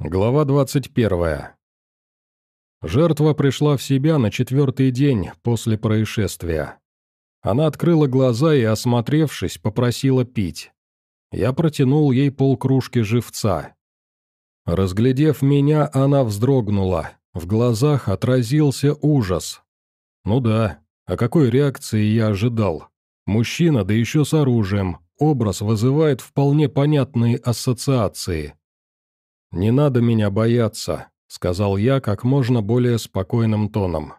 Глава 21. Жертва пришла в себя на четвертый день после происшествия. Она открыла глаза и, осмотревшись, попросила пить. Я протянул ей полкружки живца. Разглядев меня, она вздрогнула. В глазах отразился ужас. Ну да, о какой реакции я ожидал? Мужчина, да еще с оружием. Образ вызывает вполне понятные ассоциации. «Не надо меня бояться», — сказал я как можно более спокойным тоном.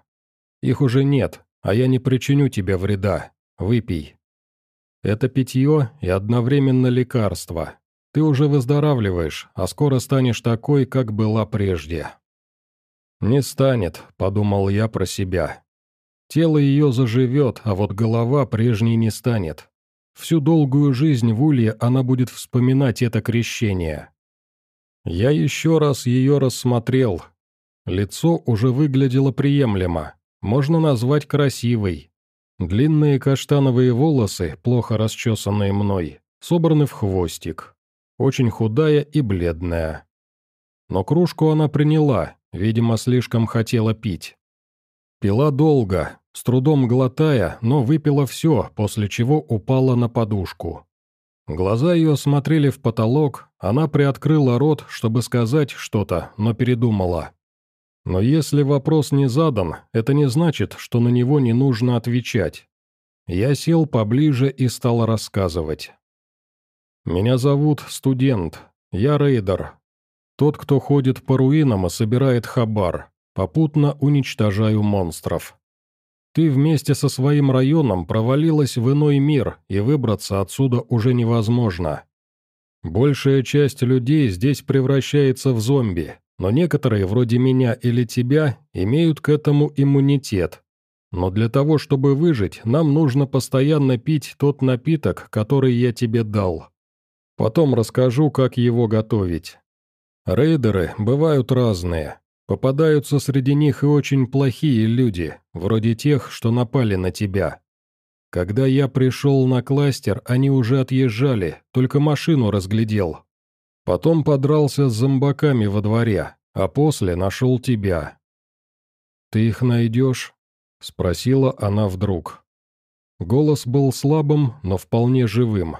«Их уже нет, а я не причиню тебе вреда. Выпей. Это питье и одновременно лекарство. Ты уже выздоравливаешь, а скоро станешь такой, как была прежде». «Не станет», — подумал я про себя. Тело ее заживет, а вот голова прежней не станет. Всю долгую жизнь в Улье она будет вспоминать это крещение. Я еще раз ее рассмотрел. Лицо уже выглядело приемлемо, можно назвать красивой. Длинные каштановые волосы, плохо расчесанные мной, собраны в хвостик. Очень худая и бледная. Но кружку она приняла, видимо, слишком хотела пить. Пила долго, с трудом глотая, но выпила все, после чего упала на подушку. Глаза ее смотрели в потолок, она приоткрыла рот, чтобы сказать что-то, но передумала. Но если вопрос не задан, это не значит, что на него не нужно отвечать. Я сел поближе и стал рассказывать. «Меня зовут студент, я рейдер. Тот, кто ходит по руинам и собирает хабар, попутно уничтожаю монстров. Ты вместе со своим районом провалилась в иной мир, и выбраться отсюда уже невозможно. Большая часть людей здесь превращается в зомби, но некоторые, вроде меня или тебя, имеют к этому иммунитет. Но для того, чтобы выжить, нам нужно постоянно пить тот напиток, который я тебе дал. Потом расскажу, как его готовить. Рейдеры бывают разные, Попадаются среди них и очень плохие люди, вроде тех, что напали на тебя. Когда я пришел на кластер, они уже отъезжали, только машину разглядел. Потом подрался с зомбаками во дворе, а после нашел тебя. «Ты их найдешь?» — спросила она вдруг. Голос был слабым, но вполне живым.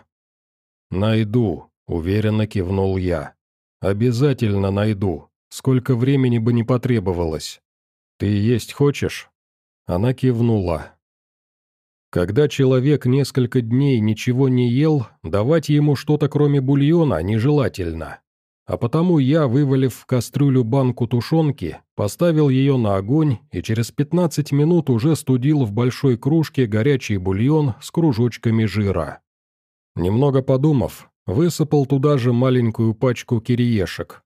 «Найду», — уверенно кивнул я. «Обязательно найду». Сколько времени бы не потребовалось. Ты есть хочешь?» Она кивнула. Когда человек несколько дней ничего не ел, давать ему что-то кроме бульона нежелательно. А потому я, вывалив в кастрюлю банку тушенки, поставил ее на огонь и через 15 минут уже студил в большой кружке горячий бульон с кружочками жира. Немного подумав, высыпал туда же маленькую пачку кириешек.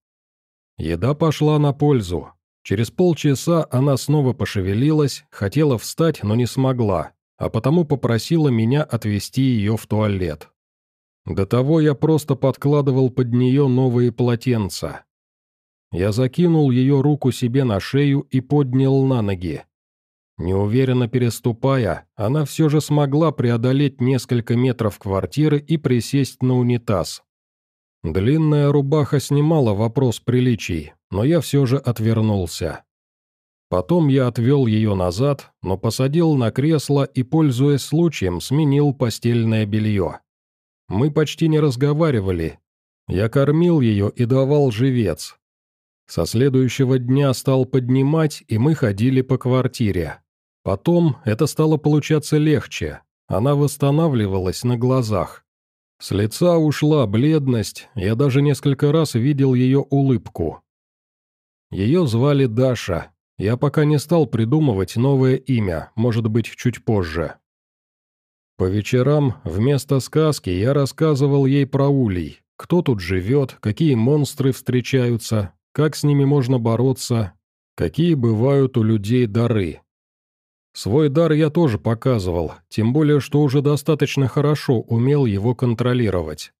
Еда пошла на пользу. Через полчаса она снова пошевелилась, хотела встать, но не смогла, а потому попросила меня отвезти ее в туалет. До того я просто подкладывал под нее новые полотенца. Я закинул ее руку себе на шею и поднял на ноги. Неуверенно переступая, она все же смогла преодолеть несколько метров квартиры и присесть на унитаз. Длинная рубаха снимала вопрос приличий, но я все же отвернулся. Потом я отвел ее назад, но посадил на кресло и, пользуясь случаем, сменил постельное белье. Мы почти не разговаривали. Я кормил ее и давал живец. Со следующего дня стал поднимать, и мы ходили по квартире. Потом это стало получаться легче. Она восстанавливалась на глазах. С лица ушла бледность, я даже несколько раз видел ее улыбку. Ее звали Даша, я пока не стал придумывать новое имя, может быть, чуть позже. По вечерам вместо сказки я рассказывал ей про улей, кто тут живет, какие монстры встречаются, как с ними можно бороться, какие бывают у людей дары. Свой дар я тоже показывал, тем более, что уже достаточно хорошо умел его контролировать.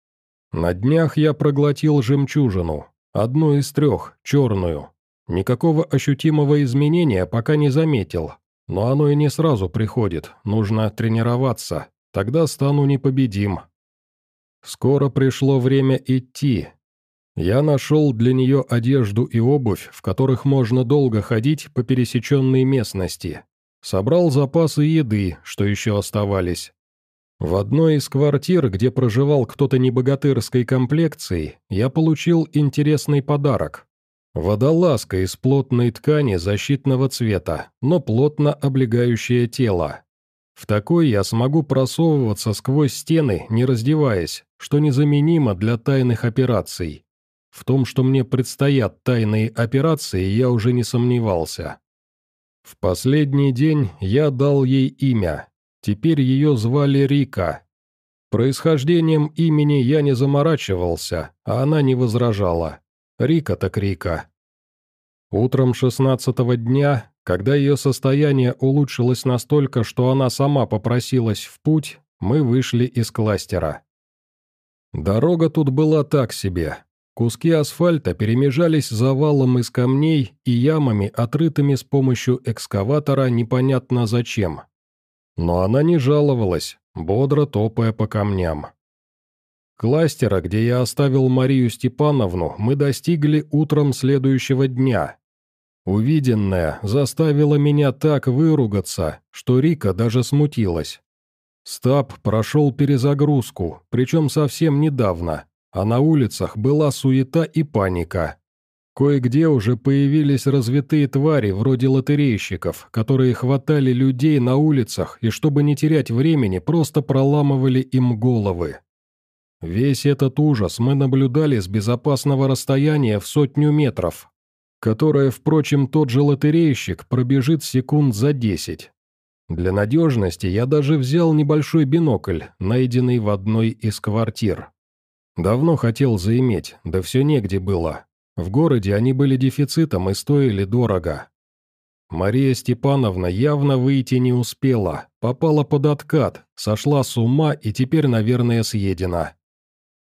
На днях я проглотил жемчужину, одну из трех, черную. Никакого ощутимого изменения пока не заметил, но оно и не сразу приходит, нужно тренироваться, тогда стану непобедим. Скоро пришло время идти. Я нашел для нее одежду и обувь, в которых можно долго ходить по пересеченной местности. Собрал запасы еды, что еще оставались. В одной из квартир, где проживал кто-то небогатырской комплекции, я получил интересный подарок. Водолазка из плотной ткани защитного цвета, но плотно облегающее тело. В такой я смогу просовываться сквозь стены, не раздеваясь, что незаменимо для тайных операций. В том, что мне предстоят тайные операции, я уже не сомневался. В последний день я дал ей имя. Теперь ее звали Рика. Происхождением имени я не заморачивался, а она не возражала. Рика так Рика. Утром шестнадцатого дня, когда ее состояние улучшилось настолько, что она сама попросилась в путь, мы вышли из кластера. Дорога тут была так себе. Куски асфальта перемежались завалом из камней и ямами, отрытыми с помощью экскаватора непонятно зачем. Но она не жаловалась, бодро топая по камням. Кластера, где я оставил Марию Степановну, мы достигли утром следующего дня. Увиденное заставило меня так выругаться, что Рика даже смутилась. Стаб прошел перезагрузку, причем совсем недавно, а на улицах была суета и паника. Кое-где уже появились развитые твари вроде лотерейщиков, которые хватали людей на улицах и, чтобы не терять времени, просто проламывали им головы. Весь этот ужас мы наблюдали с безопасного расстояния в сотню метров, которое, впрочем, тот же лотерейщик пробежит секунд за десять. Для надежности я даже взял небольшой бинокль, найденный в одной из квартир. Давно хотел заиметь, да все негде было. В городе они были дефицитом и стоили дорого. Мария Степановна явно выйти не успела, попала под откат, сошла с ума и теперь, наверное, съедена.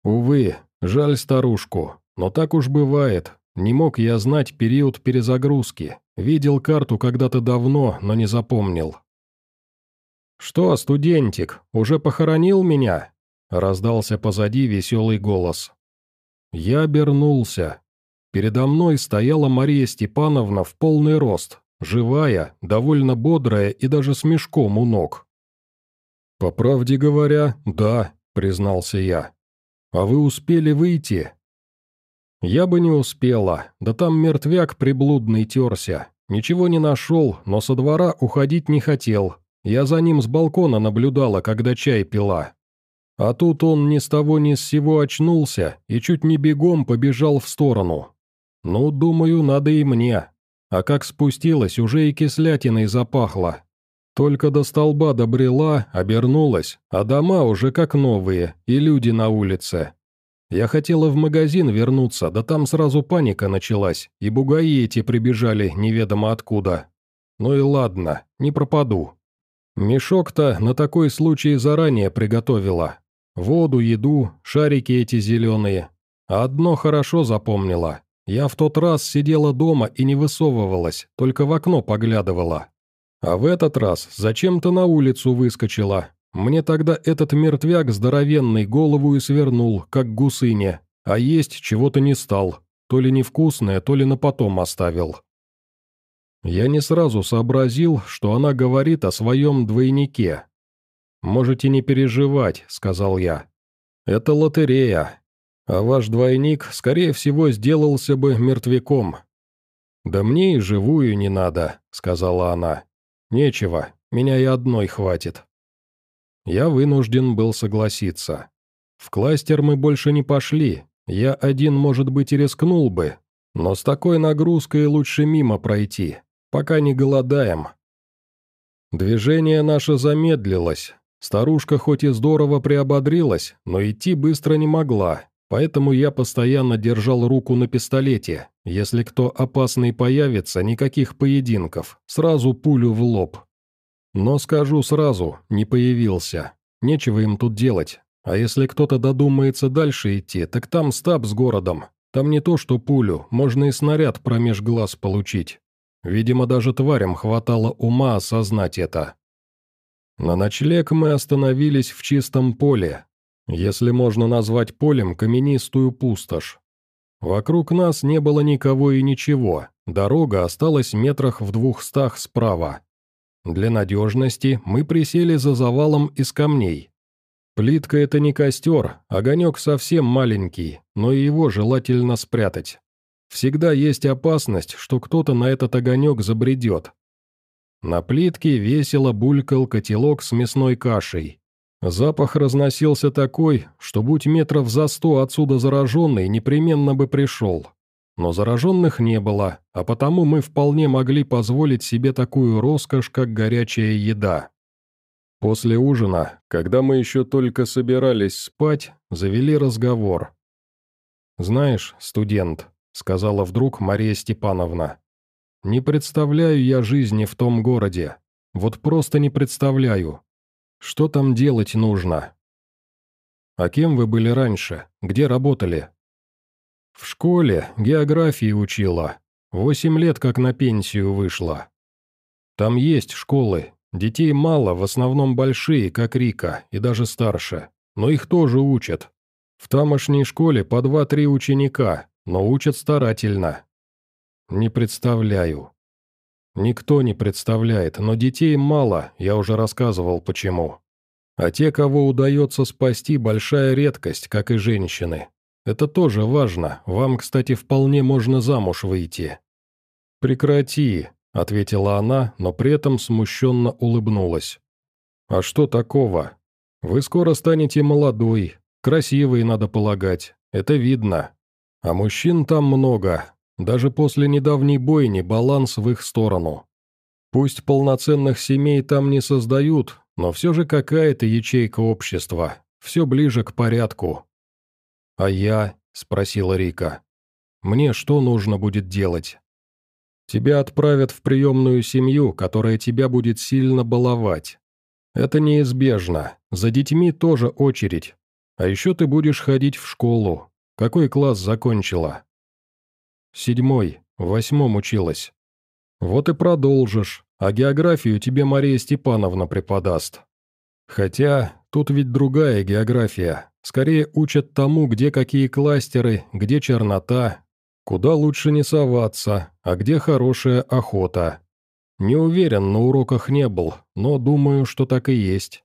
Увы, жаль старушку, но так уж бывает. Не мог я знать период перезагрузки. Видел карту когда-то давно, но не запомнил. «Что, студентик, уже похоронил меня?» Раздался позади веселый голос. Я обернулся. Передо мной стояла Мария Степановна в полный рост, живая, довольно бодрая и даже с мешком у ног. «По правде говоря, да», — признался я. «А вы успели выйти?» «Я бы не успела, да там мертвяк приблудный терся. Ничего не нашел, но со двора уходить не хотел. Я за ним с балкона наблюдала, когда чай пила. А тут он ни с того ни с сего очнулся и чуть не бегом побежал в сторону. Ну, думаю, надо и мне. А как спустилась, уже и кислятиной запахло. Только до столба добрела, обернулась, а дома уже как новые, и люди на улице. Я хотела в магазин вернуться, да там сразу паника началась, и бугаи эти прибежали неведомо откуда. Ну и ладно, не пропаду. Мешок-то на такой случай заранее приготовила, Воду, еду, шарики эти зеленые. Одно хорошо запомнила. Я в тот раз сидела дома и не высовывалась, только в окно поглядывала. А в этот раз зачем-то на улицу выскочила. Мне тогда этот мертвяк здоровенный голову и свернул, как гусыня, а есть чего-то не стал. То ли невкусное, то ли на потом оставил. Я не сразу сообразил, что она говорит о своем двойнике, «Можете не переживать», — сказал я. «Это лотерея, а ваш двойник, скорее всего, сделался бы мертвяком». «Да мне и живую не надо», — сказала она. «Нечего, меня и одной хватит». Я вынужден был согласиться. В кластер мы больше не пошли, я один, может быть, и рискнул бы, но с такой нагрузкой лучше мимо пройти, пока не голодаем. Движение наше замедлилось, Старушка хоть и здорово приободрилась, но идти быстро не могла, поэтому я постоянно держал руку на пистолете. Если кто опасный появится, никаких поединков, сразу пулю в лоб. Но скажу сразу, не появился. Нечего им тут делать. А если кто-то додумается дальше идти, так там стаб с городом. Там не то что пулю, можно и снаряд промеж глаз получить. Видимо, даже тварям хватало ума осознать это. На ночлег мы остановились в чистом поле, если можно назвать полем каменистую пустошь. Вокруг нас не было никого и ничего, дорога осталась метрах в двухстах справа. Для надежности мы присели за завалом из камней. Плитка — это не костер, огонек совсем маленький, но и его желательно спрятать. Всегда есть опасность, что кто-то на этот огонек забредет. На плитке весело булькал котелок с мясной кашей. Запах разносился такой, что будь метров за сто отсюда зараженный, непременно бы пришел. Но зараженных не было, а потому мы вполне могли позволить себе такую роскошь, как горячая еда. После ужина, когда мы еще только собирались спать, завели разговор. «Знаешь, студент», — сказала вдруг Мария Степановна, «не представляю я жизни в том городе. Вот просто не представляю. Что там делать нужно?» «А кем вы были раньше? Где работали?» «В школе географии учила. Восемь лет как на пенсию вышла. Там есть школы, детей мало, в основном большие, как Рика, и даже старше, но их тоже учат. В тамошней школе по два-три ученика, но учат старательно. Не представляю. Никто не представляет, но детей мало, я уже рассказывал почему. А те, кого удается спасти, большая редкость, как и женщины. Это тоже важно, вам, кстати, вполне можно замуж выйти. «Прекрати», — ответила она, но при этом смущенно улыбнулась. «А что такого? Вы скоро станете молодой, красивой, надо полагать, это видно. А мужчин там много, даже после недавней бойни баланс в их сторону. Пусть полноценных семей там не создают, но все же какая-то ячейка общества, все ближе к порядку. «А я?» – спросила Рика. «Мне что нужно будет делать?» «Тебя отправят в приемную семью, которая тебя будет сильно баловать. Это неизбежно, за детьми тоже очередь. А еще ты будешь ходить в школу. Какой класс закончила?» Седьмой, в восьмом училась. Вот и продолжишь, а географию тебе Мария Степановна преподаст. Хотя, тут ведь другая география. Скорее учат тому, где какие кластеры, где чернота, куда лучше не соваться, а где хорошая охота. Не уверен, на уроках не был, но думаю, что так и есть.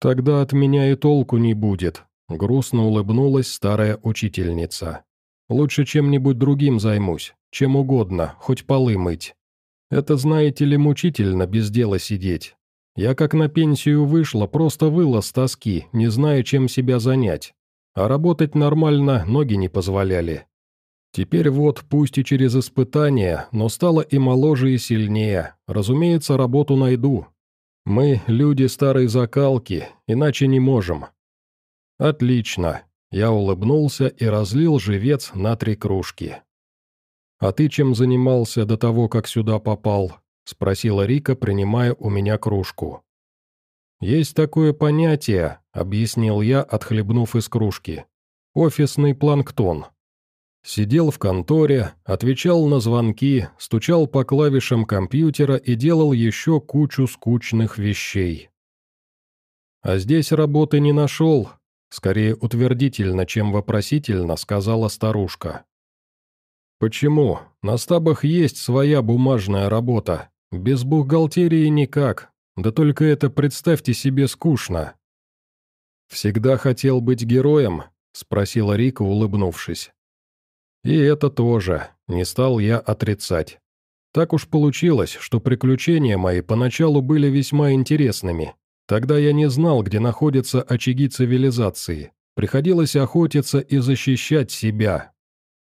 Тогда от меня и толку не будет, грустно улыбнулась старая учительница. Лучше чем-нибудь другим займусь, чем угодно, хоть полы мыть. Это, знаете ли, мучительно без дела сидеть. Я как на пенсию вышла, просто выла с тоски, не зная, чем себя занять. А работать нормально ноги не позволяли. Теперь вот, пусть и через испытания, но стало и моложе, и сильнее. Разумеется, работу найду. Мы, люди старой закалки, иначе не можем. Отлично. Я улыбнулся и разлил живец на три кружки. «А ты чем занимался до того, как сюда попал?» – спросила Рика, принимая у меня кружку. «Есть такое понятие», – объяснил я, отхлебнув из кружки. «Офисный планктон». Сидел в конторе, отвечал на звонки, стучал по клавишам компьютера и делал еще кучу скучных вещей. А здесь работы не нашел, Скорее утвердительно, чем вопросительно, сказала старушка. «Почему? На стабах есть своя бумажная работа. Без бухгалтерии никак. Да только это, представьте себе, скучно». «Всегда хотел быть героем?» – спросила Рика, улыбнувшись. «И это тоже. Не стал я отрицать. Так уж получилось, что приключения мои поначалу были весьма интересными, Тогда я не знал, где находятся очаги цивилизации. Приходилось охотиться и защищать себя.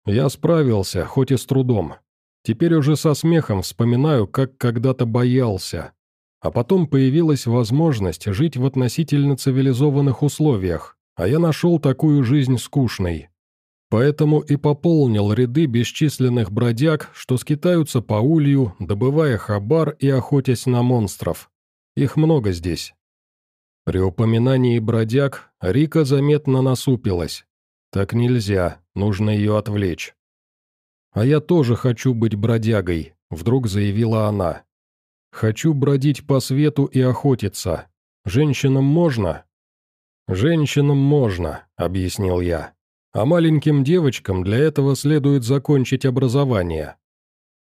Я справился, хоть и с трудом. Теперь уже со смехом вспоминаю, как когда-то боялся. А потом появилась возможность жить в относительно цивилизованных условиях, а я нашел такую жизнь скучной. Поэтому и пополнил ряды бесчисленных бродяг, что скитаются по улью, добывая хабар и охотясь на монстров. Их много здесь. При упоминании бродяг Рика заметно насупилась. «Так нельзя, нужно ее отвлечь». «А я тоже хочу быть бродягой», — вдруг заявила она. «Хочу бродить по свету и охотиться. Женщинам можно?» «Женщинам можно», — объяснил я. А маленьким девочкам для этого следует закончить образование.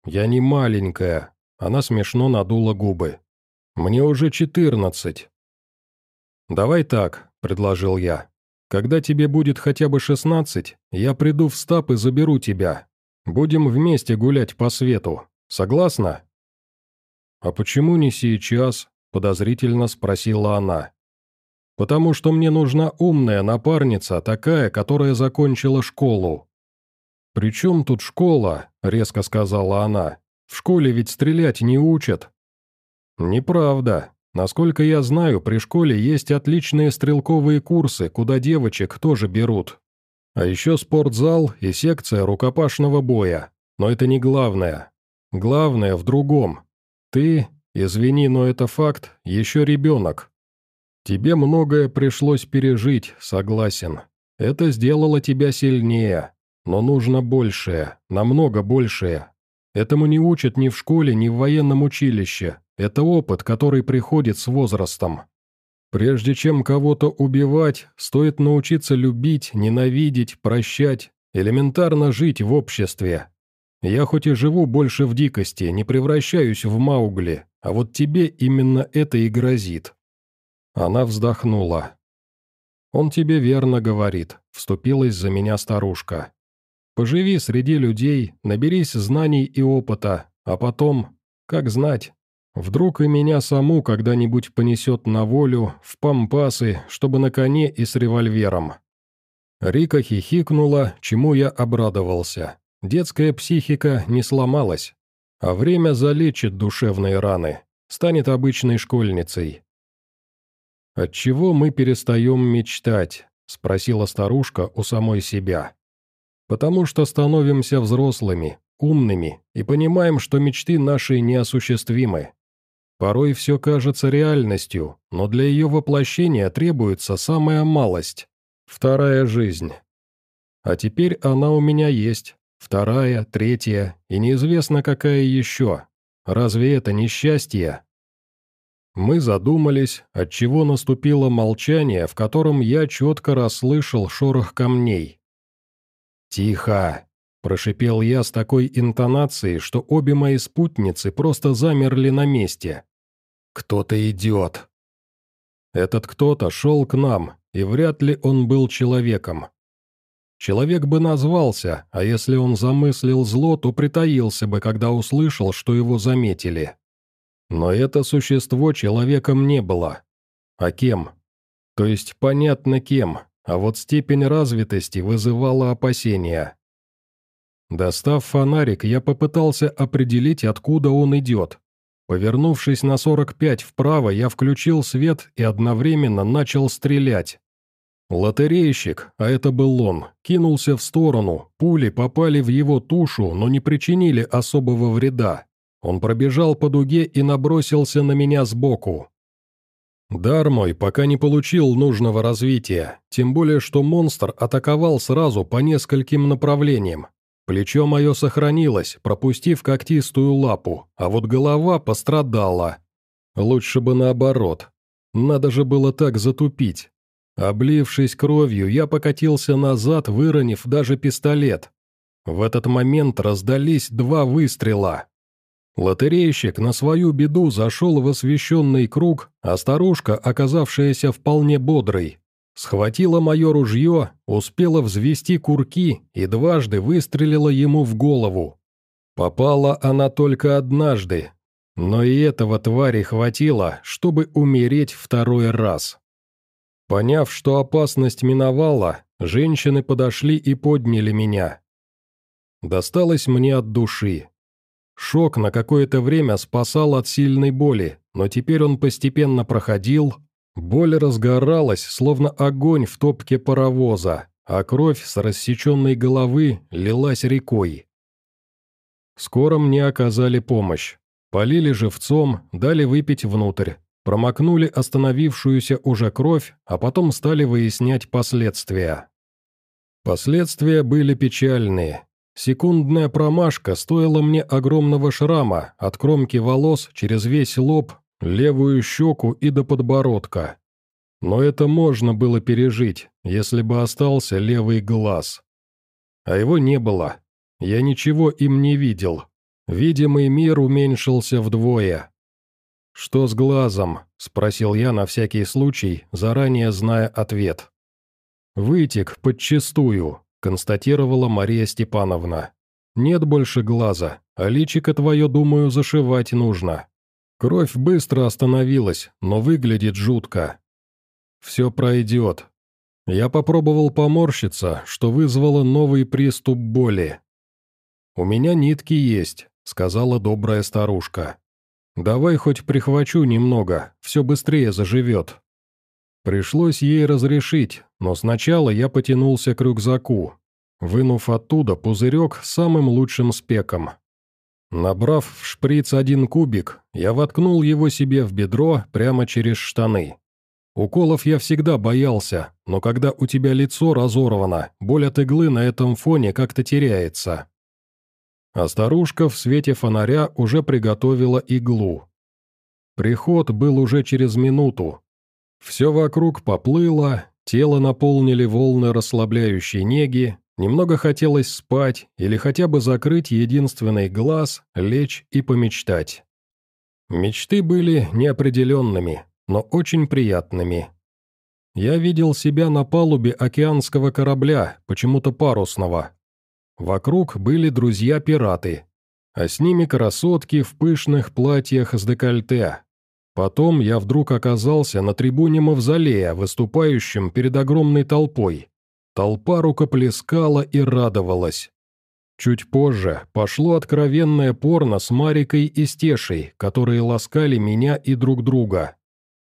Я не маленькая, она смешно надула губы. Мне уже четырнадцать. «Давай так», — предложил я. «Когда тебе будет хотя бы шестнадцать, я приду в стаб и заберу тебя. Будем вместе гулять по свету. Согласна?» «А почему не сейчас?» — подозрительно спросила она. «Потому что мне нужна умная напарница, такая, которая закончила школу». «При чем тут школа?» — резко сказала она. «В школе ведь стрелять не учат». «Неправда. Насколько я знаю, при школе есть отличные стрелковые курсы, куда девочек тоже берут. А еще спортзал и секция рукопашного боя. Но это не главное. Главное в другом. Ты, извини, но это факт, еще ребенок. Тебе многое пришлось пережить, согласен. Это сделало тебя сильнее. Но нужно большее, намного большее. Этому не учат ни в школе, ни в военном училище. Это опыт, который приходит с возрастом. Прежде чем кого-то убивать, стоит научиться любить, ненавидеть, прощать, элементарно жить в обществе. Я хоть и живу больше в дикости, не превращаюсь в Маугли, а вот тебе именно это и грозит». Она вздохнула. «Он тебе верно говорит», — вступилась за меня старушка. «Поживи среди людей, наберись знаний и опыта, а потом, как знать, Вдруг и меня саму когда-нибудь понесет на волю, в пампасы, чтобы на коне и с револьвером. Рика хихикнула, чему я обрадовался. Детская психика не сломалась, а время залечит душевные раны, станет обычной школьницей. «Отчего мы перестаем мечтать?» — спросила старушка у самой себя. «Потому что становимся взрослыми, умными и понимаем, что мечты наши неосуществимы. Порой все кажется реальностью, но для ее воплощения требуется самая малость – вторая жизнь. А теперь она у меня есть, вторая, третья, и неизвестно какая еще. Разве это не счастье? Мы задумались, отчего наступило молчание, в котором я четко расслышал шорох камней. «Тихо!» – прошипел я с такой интонацией, что обе мои спутницы просто замерли на месте. «Кто-то идет!» Этот кто-то шел к нам, и вряд ли он был человеком. Человек бы назвался, а если он замыслил зло, то притаился бы, когда услышал, что его заметили. Но это существо человеком не было. А кем? То есть понятно кем, а вот степень развитости вызывала опасения. Достав фонарик, я попытался определить, откуда он идет, Повернувшись на 45 вправо, я включил свет и одновременно начал стрелять. Лотерейщик, а это был он, кинулся в сторону, пули попали в его тушу, но не причинили особого вреда. Он пробежал по дуге и набросился на меня сбоку. Дар мой пока не получил нужного развития, тем более что монстр атаковал сразу по нескольким направлениям, Плечо мое сохранилось, пропустив когтистую лапу, а вот голова пострадала. Лучше бы наоборот. Надо же было так затупить. Облившись кровью, я покатился назад, выронив даже пистолет. В этот момент раздались два выстрела. Лотерейщик на свою беду зашел в освещенный круг, а старушка, оказавшаяся вполне бодрой, Схватила мое ружье, успела взвести курки и дважды выстрелила ему в голову. Попала она только однажды, но и этого твари хватило, чтобы умереть второй раз. Поняв, что опасность миновала, женщины подошли и подняли меня. Досталось мне от души. Шок на какое-то время спасал от сильной боли, но теперь он постепенно проходил, Боль разгоралась, словно огонь в топке паровоза, а кровь с рассеченной головы лилась рекой. Скоро мне оказали помощь. Полили живцом, дали выпить внутрь, промокнули остановившуюся уже кровь, а потом стали выяснять последствия. Последствия были печальные. Секундная промашка стоила мне огромного шрама от кромки волос через весь лоб левую щеку и до подбородка. Но это можно было пережить, если бы остался левый глаз. А его не было. Я ничего им не видел. Видимый мир уменьшился вдвое. «Что с глазом?» – спросил я на всякий случай, заранее зная ответ. «Вытек подчистую», – констатировала Мария Степановна. «Нет больше глаза, а личико твое, думаю, зашивать нужно. Кровь быстро остановилась, но выглядит жутко. Все пройдет. Я попробовал поморщиться, что вызвало новый приступ боли. «У меня нитки есть», — сказала добрая старушка. «Давай хоть прихвачу немного, все быстрее заживет». Пришлось ей разрешить, но сначала я потянулся к рюкзаку, вынув оттуда пузырек с самым лучшим спеком. Набрав в шприц один кубик, я воткнул его себе в бедро прямо через штаны. Уколов я всегда боялся, но когда у тебя лицо разорвано, боль от иглы на этом фоне как-то теряется. А старушка в свете фонаря уже приготовила иглу. Приход был уже через минуту. Все вокруг поплыло, тело наполнили волны расслабляющей неги, немного хотелось спать или хотя бы закрыть единственный глаз, лечь и помечтать. Мечты были неопределенными, но очень приятными. Я видел себя на палубе океанского корабля, почему-то парусного, Вокруг были друзья-пираты, а с ними красотки в пышных платьях с декольте. Потом я вдруг оказался на трибуне Мавзолея, выступающем перед огромной толпой. Толпа рукоплескала и радовалась. Чуть позже пошло откровенное порно с Марикой и Стешей, которые ласкали меня и друг друга.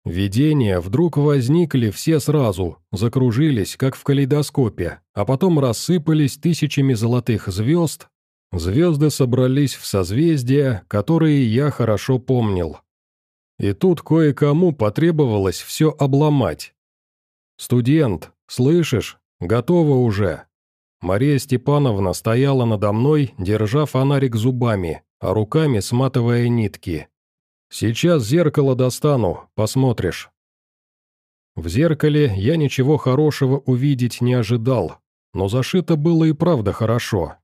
Видения вдруг возникли все сразу, закружились, как в калейдоскопе, а потом рассыпались тысячами золотых звезд. Звезды собрались в созвездия, которые я хорошо помнил. И тут кое-кому потребовалось все обломать. «Студент, слышишь? Готово уже!» Мария Степановна стояла надо мной, держа фонарик зубами, а руками сматывая нитки. «Сейчас зеркало достану, посмотришь». В зеркале я ничего хорошего увидеть не ожидал, но зашито было и правда хорошо.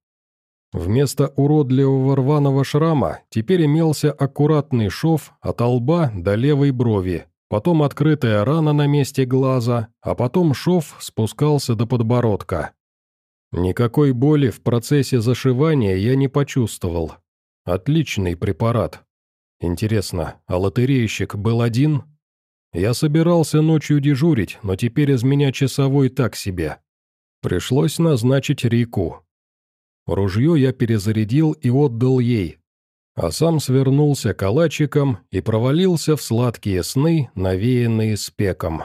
Вместо уродливого рваного шрама теперь имелся аккуратный шов от лба до левой брови, потом открытая рана на месте глаза, а потом шов спускался до подбородка. Никакой боли в процессе зашивания я не почувствовал. Отличный препарат. Интересно, а лотерейщик был один? Я собирался ночью дежурить, но теперь из меня часовой так себе. Пришлось назначить Рику. Ружье я перезарядил и отдал ей, а сам свернулся калачиком и провалился в сладкие сны, навеянные спеком.